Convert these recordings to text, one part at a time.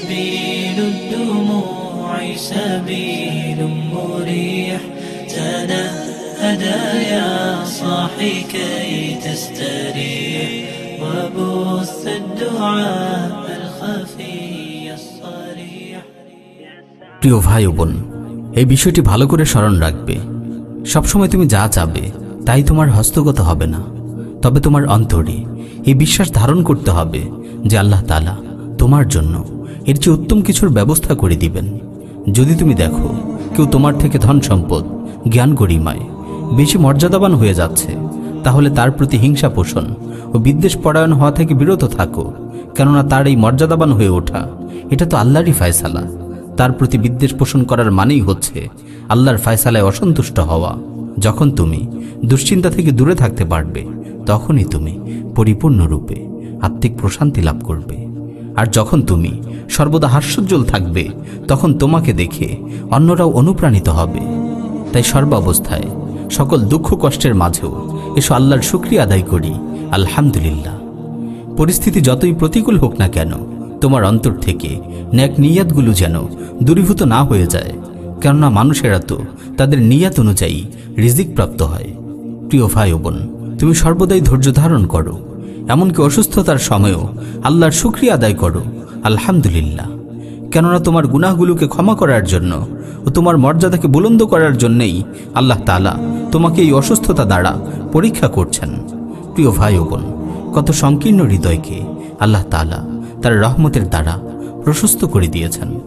سبيل الدموع سبيل مريح تنهدى يا صاحي كي تستريح وبث الدعاء الخفي الصريح প্রিয় ভাই ও বোন এই বিষয়টি ভালো করে স্মরণ রাখবে সবসময় তুমি যা চাবে তাই তোমার হস্তগত হবে না তবে তোমার অন্তরে এই বিশ্বাস ধারণ করতে হবে যে আল্লাহ তালা তোমার জন্য। এর চেয়ে উত্তম কিছুর ব্যবস্থা করে দিবেন। যদি তুমি দেখো, কেউ তোমার থেকে ধন সম্পদ, জ্ঞান গরিমায়, বেশি মর্যাদাবান হয়ে যাচ্ছে, তাহলে তার প্রতি হিংসা পোষণ ও বিদ্বেষ পরায়ণ হওয়া থেকে বিরত থাকো, কেননা তার এই মর্যাদাবান হয়ে ওঠা, এটা তো আল্লাহরই ফায়সালা। তার প্রতি বিদ্বেষ পোষণ করার মানেই হচ্ছে আল্লাহর ফায়সালায় অসন্তুষ্ট হওয়া। যখন তুমি দুশ্চিন্তা থেকে দূরে থাকতে পারবে, তখনই তুমি পরিপূর্ণরূপে আত্মিক প্রশান্তি লাভ করবে। আর যখন তুমি সর্বদা হাস্যোজ্জ্বল থাকবে, তখন তোমাকে দেখে অন্যরাও অনুপ্রাণিত হবে। তাই সর্বাবস্থায় সকল দুঃখ কষ্টের মাঝেও এসো আল্লাহর শুক্রিয়া আদায় করি। আলহামদুলিল্লাহ। পরিস্থিতি যতই প্রতিকূল হোক না কেন, তোমার অন্তর থেকে ন্যাক নিয়াতগুলো যেন দূরীভূত না হয়ে যায়। কেননা মানুষেরা তো তাদের নিয়াত অনুযায়ী রিজিক প্রাপ্ত হয়। প্রিয় ভাই বোন, তুমি সর্বদাই ধৈর্য ধারণ করো। এমনকি অসুস্থতার সময়ও আল্লাহর শুক্রিয়া আদায় করো। আলহামদুলিল্লাহ। কেননা তোমার গুনাহগুলোকে ক্ষমা করার জন্য ও তোমার মর্যাদাকে বুলন্দ করার জন্যেই আল্লাহ তালা তোমাকে এই অসুস্থতা দ্বারা পরীক্ষা করছেন। প্রিয় ভাই বোন, কত সংকীর্ণ হৃদয়কে আল্লাহ তালা তার রহমতের দ্বারা প্রশস্ত করে দিয়েছেন।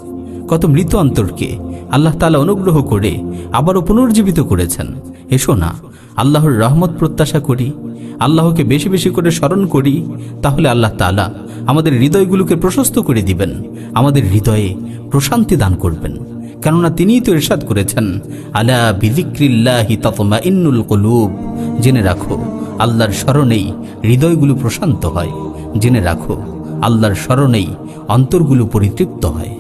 কত মৃত অন্তরকে আল্লাহ তালা অনুগ্রহ করে আবারও পুনর্জীবিত করেছেন। এসো না, আল্লাহর রহমত প্রত্যাশা করি, আল্লাহকে বেশি বেশি করে স্মরণ করি, তাহলে আল্লাহ তালা আমাদের হৃদয়গুলোকে প্রশস্ত করে দিবেন, আমাদের হৃদয়ে প্রশান্তি দান করবেন। কেননা তিনিই তো ইরশাদ করেছেন, আলা বিদিক্রিল্লাহি ততমা ইন্নুল কলুব। জেনে রাখো, আল্লাহর স্মরণেই হৃদয়গুলো প্রশান্ত হয়। জেনে রাখো, আল্লাহর স্মরণেই অন্তরগুলো পরিতৃপ্ত হয়।